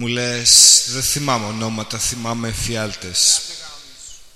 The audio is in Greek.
Μου λες, δεν θυμάμαι ονόματα, θυμάμαι εφιάλτες.